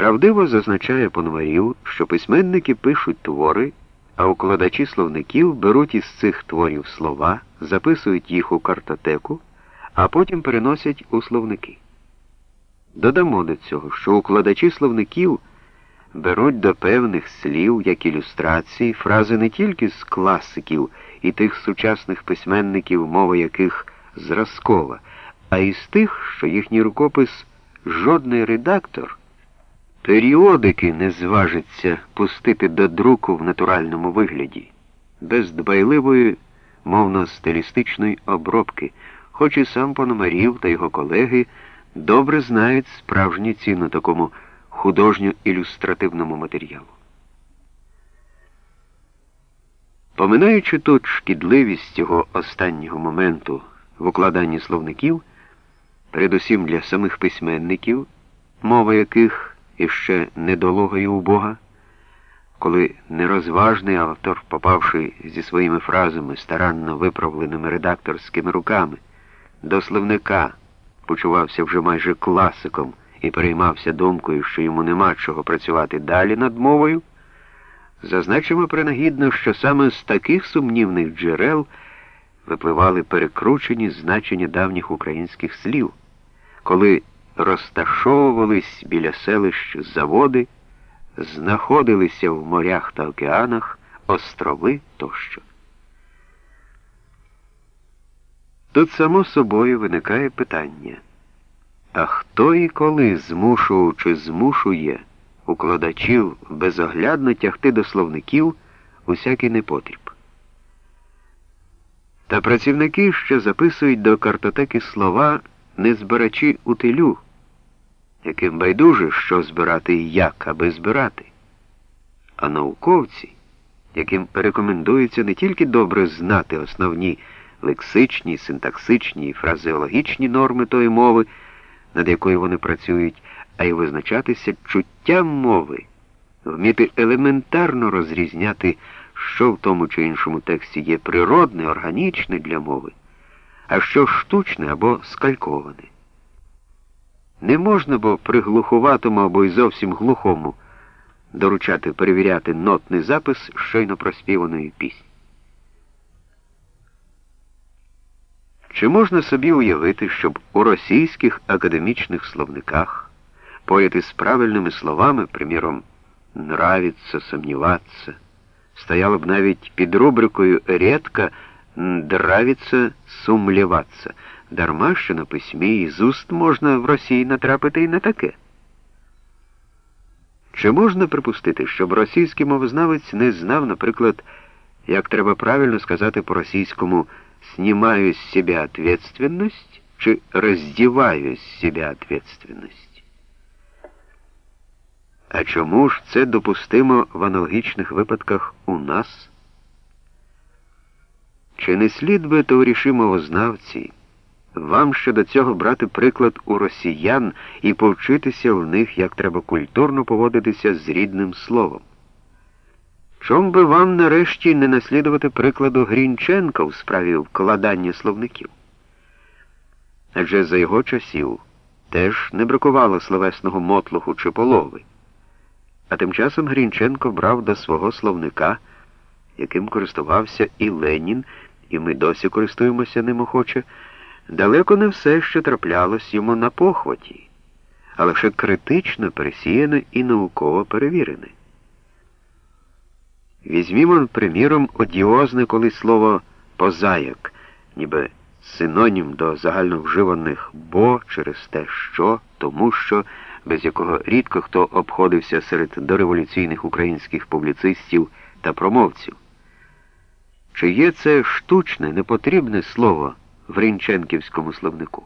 Правдиво зазначає Пономарів, що письменники пишуть твори, а укладачі словників беруть із цих творів слова, записують їх у картотеку, а потім переносять у словники. Додамо до цього, що укладачі словників беруть до певних слів, як ілюстрації, фрази не тільки з класиків і тих сучасних письменників, мова яких зразкова, а й з тих, що їхній рукопис жодний редактор періодики не зважиться пустити до друку в натуральному вигляді, без дбайливої мовно-стилістичної обробки, хоч і сам Пономарів та його колеги добре знають справжню ціну такому художньо-ілюстративному матеріалу. Поминаючи тут шкідливість цього останнього моменту в укладанні словників, передусім для самих письменників, мова яких іще недолога і убога, коли нерозважний автор, попавши зі своїми фразами, старанно виправленими редакторськими руками, до словника почувався вже майже класиком і переймався думкою, що йому нема чого працювати далі над мовою, зазначимо принагідно, що саме з таких сумнівних джерел випливали перекручені значення давніх українських слів, коли розташовувались біля селищ заводи, знаходилися в морях та океанах острови тощо. Тут само собою виникає питання. А хто і коли змушував чи змушує укладачів безоглядно тягти до словників усякий непотріб? Та працівники, що записують до картотеки слова, не збирачі утилю, яким байдуже, що збирати і як, аби збирати, а науковці, яким порекомендується не тільки добре знати основні лексичні, синтаксичні і фразеологічні норми тої мови, над якою вони працюють, а й визначатися чуттям мови, вміти елементарно розрізняти, що в тому чи іншому тексті є природне, органічне для мови, а що штучне або скальковане. Не можна бо при глуховатому або й зовсім глухому доручати перевіряти нотний запис щойно проспіваної пісні. Чи можна собі уявити, щоб у російських академічних словниках поряд із правильними словами, приміром, нравиться, сомніватися, стояло б навіть під рубрикою «Рідко нравиться сумліватися», дарма що на письмі і з уст можна в Росії натрапити і на таке? Чи можна припустити, щоб російський мовознавець не знав, наприклад, як треба правильно сказати по-російському снимаю с себя ответственность чи роздіваю з себе ответственность. А чому ж це допустимо в аналогічних випадках у нас? Чи не слід би, товариші мовознавці, вам щодо цього брати приклад у росіян і повчитися в них, як треба культурно поводитися з рідним словом? Чом би вам нарешті не наслідувати прикладу Грінченка у справі вкладання словників? Адже за його часів теж не бракувало словесного мотлуху чи полови. А тим часом Грінченко брав до свого словника, яким користувався і Ленін, і ми досі користуємося ним охоче, далеко не все, що траплялось йому на похваті, а лише критично пересіяне і науково перевірене. Візьмімо, приміром, одіозне коли слово позаяк, ніби синонім до загальновживаних бо через те, що, тому що, без якого рідко хто обходився серед дореволюційних українських публіцистів та промовців. Чи є це штучне, непотрібне слово в Рінченківському словнику?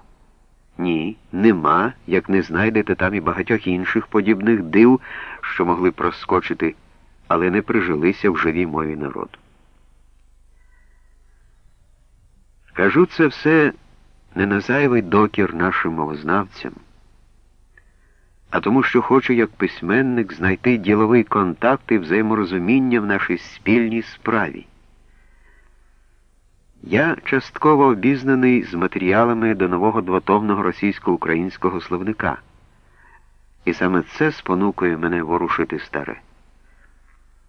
Ні, нема, як не знайдете там і багатьох інших подібних див, що могли проскочити але не прижилися в живій мові народу. Кажу це все не на зайвий докір нашим мовознавцям, а тому, що хочу як письменник знайти діловий контакт і взаєморозуміння в нашій спільній справі. Я частково обізнаний з матеріалами до нового двотомного російсько-українського словника. І саме це спонукує мене ворушити старе.